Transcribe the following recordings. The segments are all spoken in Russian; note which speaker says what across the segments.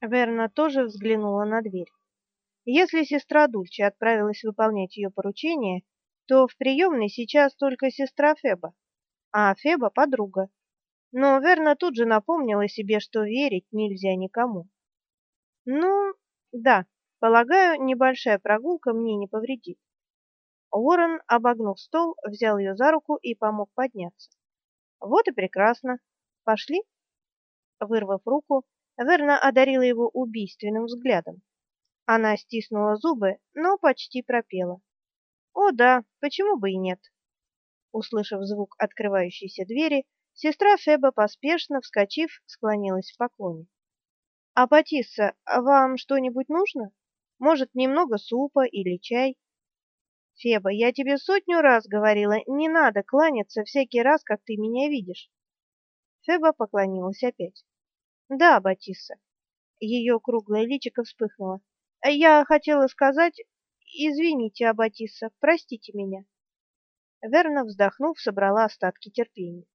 Speaker 1: Верна тоже взглянула на дверь. Если сестра Дульче отправилась выполнять ее поручение, то в приемной сейчас только сестра Феба, а Феба подруга. Но Верна тут же напомнила себе, что верить нельзя никому. Ну, да, полагаю, небольшая прогулка мне не повредит. Уоррен, обогнув стол, взял ее за руку и помог подняться. Вот и прекрасно. Пошли. Вырвав руку, Верна одарила его убийственным взглядом. Она стиснула зубы, но почти пропела. О, да, почему бы и нет? Услышав звук открывающейся двери, сестра Феба поспешно вскочив, склонилась в поклоне. А Батисса, вам что-нибудь нужно? Может, немного супа или чай? Феба, я тебе сотню раз говорила, не надо кланяться всякий раз, как ты меня видишь. Феба поклонилась опять. Да, Батисса. Ее круглое личико вспыхнуло. Я хотела сказать, извините, Аббатисса, простите меня. Верна, вздохнув, собрала остатки терпения.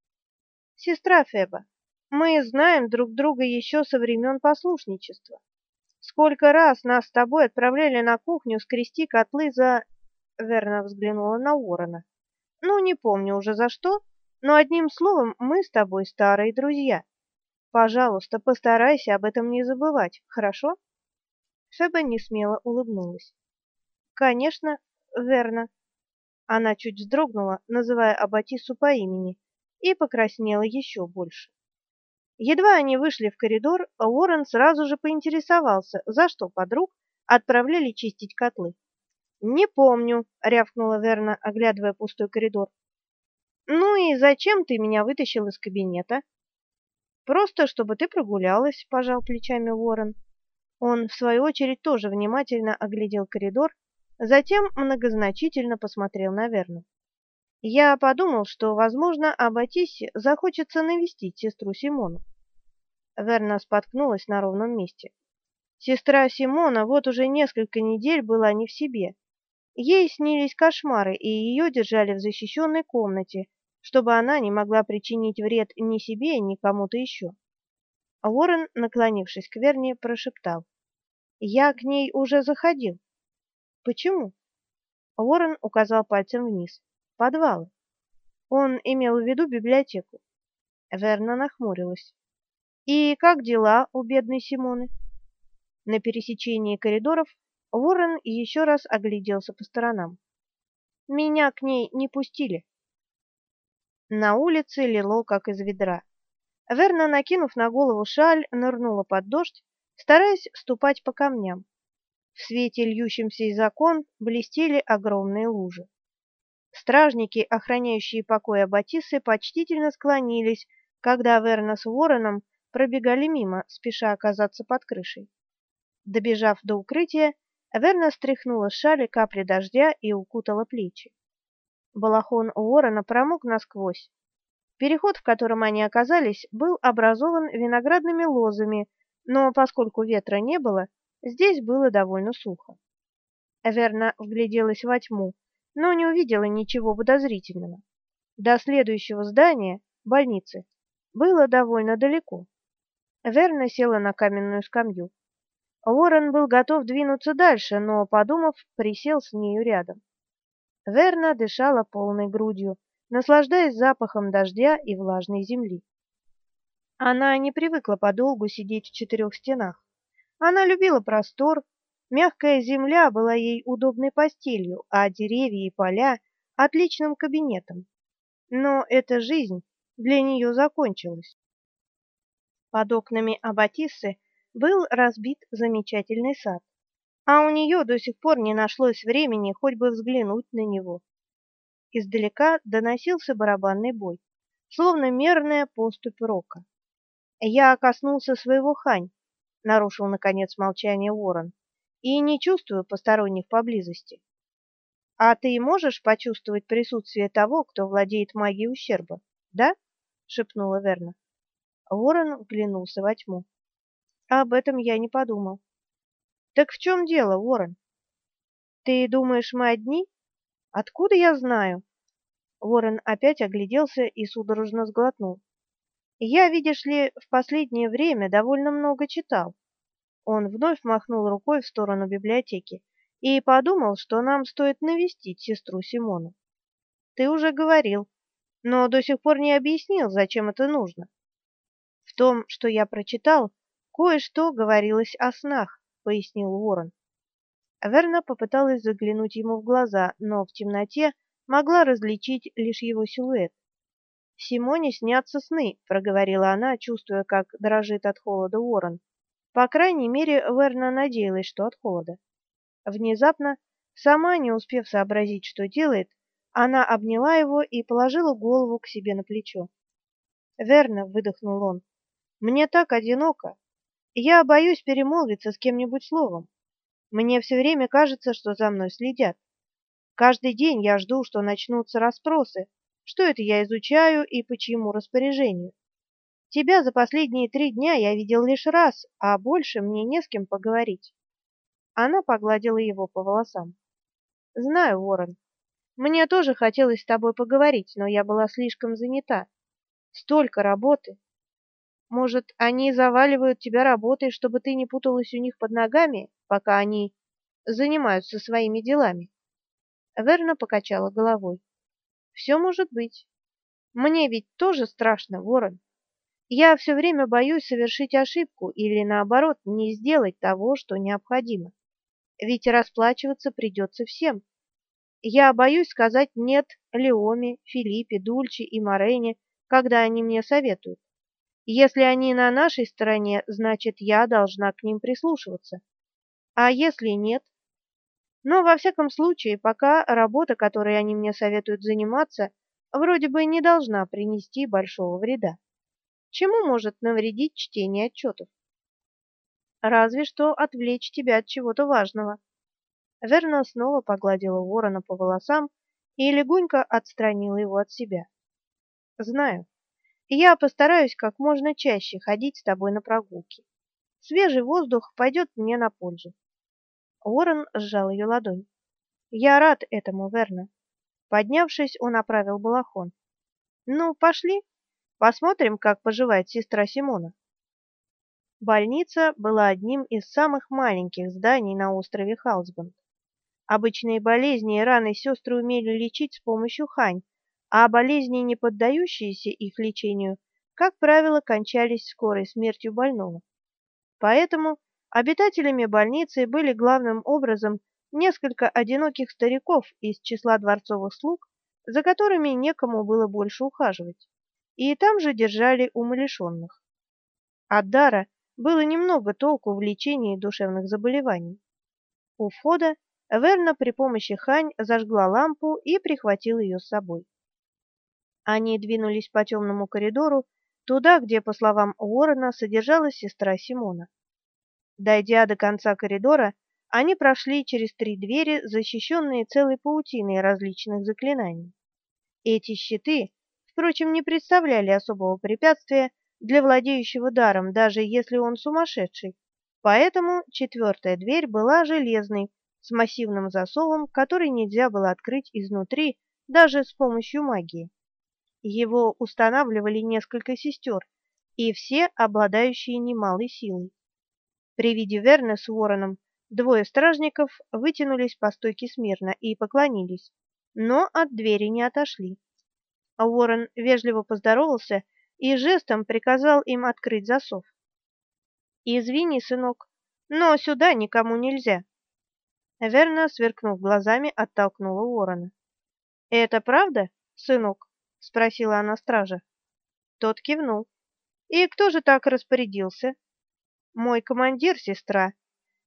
Speaker 1: Сестра Феба, мы знаем друг друга еще со времен послушничества. Сколько раз нас с тобой отправляли на кухню скрести котлы за Верна взглянула на Уоррена. Ну, не помню уже за что, но одним словом, мы с тобой старые друзья. Пожалуйста, постарайся об этом не забывать, хорошо? Феба несмело улыбнулась. Конечно, верно. Она чуть вздрогнула, называя Абатису по имени, и покраснела еще больше. Едва они вышли в коридор, Уоррен сразу же поинтересовался, за что подруг отправляли чистить котлы. Не помню, рявкнула Верна, оглядывая пустой коридор. Ну и зачем ты меня вытащил из кабинета? Просто чтобы ты прогулялась, пожал плечами Ворон. Он в свою очередь тоже внимательно оглядел коридор, затем многозначительно посмотрел на Верну. Я подумал, что, возможно, Абатиссе захочется навестить сестру Симону. Верна споткнулась на ровном месте. Сестра Симона вот уже несколько недель была не в себе. Ей снились кошмары, и ее держали в защищенной комнате, чтобы она не могла причинить вред ни себе, ни кому-то еще. Уоррен, наклонившись к Верне, прошептал: "Я к ней уже заходил". "Почему?" Уоррен указал пальцем вниз. "Подвал". Он имел в виду библиотеку. Верна нахмурилась. "И как дела у бедной Симоны?" На пересечении коридоров Ворон еще раз огляделся по сторонам. Меня к ней не пустили. На улице лило как из ведра. Верна, накинув на голову шаль, нырнула под дождь, стараясь ступать по камням. В свете льющемся из окон блестели огромные лужи. Стражники, охраняющие покой Аббатисы, почтительно склонились, когда Верна с Вороном пробегали мимо, спеша оказаться под крышей. Добежав до укрытия, Верна стряхнула с шали капли дождя и укутала плечи. Балахон Уоррена промок насквозь. Переход, в котором они оказались, был образован виноградными лозами, но поскольку ветра не было, здесь было довольно сухо. Верна вгляделась во тьму, но не увидела ничего подозрительного. До следующего здания, больницы, было довольно далеко. Верна села на каменную скамью. Уоррен был готов двинуться дальше, но, подумав, присел с нею рядом. Верна дышала полной грудью, наслаждаясь запахом дождя и влажной земли. Она не привыкла подолгу сидеть в четырех стенах. Она любила простор, мягкая земля была ей удобной постелью, а деревья и поля отличным кабинетом. Но эта жизнь для нее закончилась. Под окнами Аббатиссы был разбит замечательный сад, а у нее до сих пор не нашлось времени хоть бы взглянуть на него. Издалека доносился барабанный бой, словно мерная поступь рока. Я коснулся своего хань, нарушил наконец молчание Ворон, и не чувствую посторонних поблизости. А ты можешь почувствовать присутствие того, кто владеет магией ущерба, да? шепнула Верна. Ворон вглянулся во тьму. Об этом я не подумал. Так в чем дело, Ворон? Ты думаешь, мы одни? Откуда я знаю? Ворон опять огляделся и судорожно сглотнул. Я, видишь ли, в последнее время довольно много читал. Он вновь махнул рукой в сторону библиотеки и подумал, что нам стоит навестить сестру Симону. Ты уже говорил, но до сих пор не объяснил, зачем это нужно. В том, что я прочитал, кое-что говорилось о снах, пояснил Уоррен. Верна попыталась заглянуть ему в глаза, но в темноте могла различить лишь его силуэт. Симоне снятся сны, проговорила она, чувствуя, как дрожит от холода Уоррен. По крайней мере, Верна надеялась, что от холода. Внезапно, сама не успев сообразить, что делает, она обняла его и положила голову к себе на плечо. "Верна", выдохнул он. "Мне так одиноко. Я боюсь перемолвиться с кем-нибудь словом. Мне все время кажется, что за мной следят. Каждый день я жду, что начнутся расспросы, что это я изучаю и по чьему распоряжению. Тебя за последние три дня я видел лишь раз, а больше мне не с кем поговорить. Она погладила его по волосам. Знаю, Ворон. Мне тоже хотелось с тобой поговорить, но я была слишком занята. Столько работы. Может, они заваливают тебя работой, чтобы ты не путалась у них под ногами, пока они занимаются своими делами? Верна покачала головой. Все может быть. Мне ведь тоже страшно, Ворон. Я все время боюсь совершить ошибку или, наоборот, не сделать того, что необходимо. Ведь расплачиваться придется всем. Я боюсь сказать «нет» Леоме, Филиппе, Дульче и Морене, когда они мне советуют. Если они на нашей стороне, значит, я должна к ним прислушиваться. А если нет? Но, во всяком случае, пока работа, которой они мне советуют заниматься, вроде бы не должна принести большого вреда. Чему может навредить чтение отчетов? Разве что отвлечь тебя от чего-то важного. Верна снова погладила ворона по волосам и легонько отстранила его от себя. Знаю. Я постараюсь как можно чаще ходить с тобой на прогулки. Свежий воздух пойдет мне на пользу. Ворон сжал ее ладонь. Я рад этому, Верна. Поднявшись, он оправил балахон. Ну, пошли. Посмотрим, как поживает сестра Симона. Больница была одним из самых маленьких зданий на острове Халсбанд. Обычные болезни и раны сестры умели лечить с помощью хань, а болезни, не поддающиеся их лечению, как правило, кончались скорой смертью больного. Поэтому обитателями больницы были главным образом несколько одиноких стариков из числа дворцовых слуг, за которыми некому было больше ухаживать и там же держали умалишенных. От дара было немного толку в лечении душевных заболеваний. У входа Верна при помощи Хань зажгла лампу и прихватила ее с собой. Они двинулись по темному коридору туда, где, по словам Уоррена, содержалась сестра Симона. Дойдя до конца коридора, они прошли через три двери, защищенные целой паутиной различных заклинаний. Эти щиты впрочем, не представляли особого препятствия для владеющего даром, даже если он сумасшедший. Поэтому четвертая дверь была железной, с массивным засовом, который нельзя было открыть изнутри даже с помощью магии. Его устанавливали несколько сестер, и все обладающие немалой силой. При виде Верна с Вороном двое стражников вытянулись по стойке смирно и поклонились, но от двери не отошли. Уоррен вежливо поздоровался и жестом приказал им открыть засов. «Извини, сынок, но сюда никому нельзя». Верна, сверкнув глазами, оттолкнула Уоррена. «Это правда, сынок?» — спросила она стража. Тот кивнул. «И кто же так распорядился?» «Мой командир, сестра.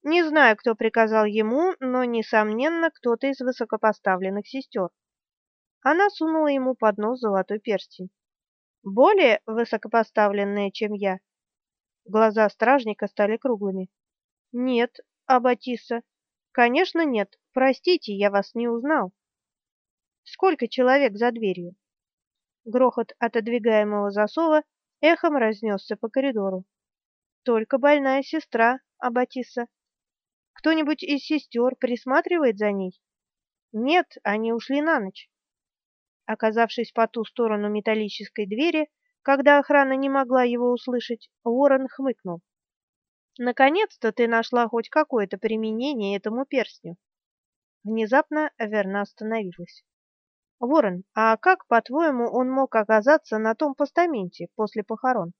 Speaker 1: Не знаю, кто приказал ему, но, несомненно, кто-то из высокопоставленных сестер. Она сунула ему под нос золотой перстень. Более высокопоставленная, чем я. Глаза стражника стали круглыми. Нет, Абатиса. Конечно, нет. Простите, я вас не узнал. Сколько человек за дверью? Грохот отодвигаемого засова эхом разнесся по коридору. Только больная сестра, Абатиса. Кто-нибудь из сестер присматривает за ней? Нет, они ушли на ночь. Оказавшись по ту сторону металлической двери, когда охрана не могла его услышать, Уоррен хмыкнул. Наконец-то ты нашла хоть какое-то применение этому перстню. Внезапно Верна остановилась. Ворон, а как, по-твоему, он мог оказаться на том постаменте после похорон?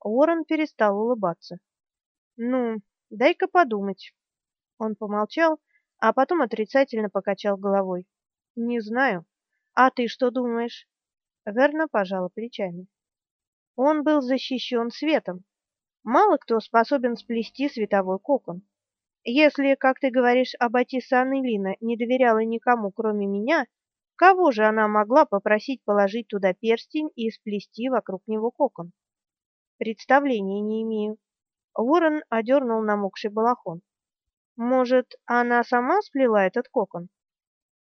Speaker 1: Ворон перестал улыбаться. Ну, дай-ка подумать. Он помолчал, а потом отрицательно покачал головой. Не знаю. А ты что думаешь? Верна пожала плечами. Он был защищен светом. Мало кто способен сплести световой кокон. Если, как ты говоришь, Аббатиса Аннелина не доверяла никому, кроме меня, кого же она могла попросить положить туда перстень и сплести вокруг него кокон? Представления не имею. Ворон одернул намокший балахон. Может, она сама сплела этот кокон?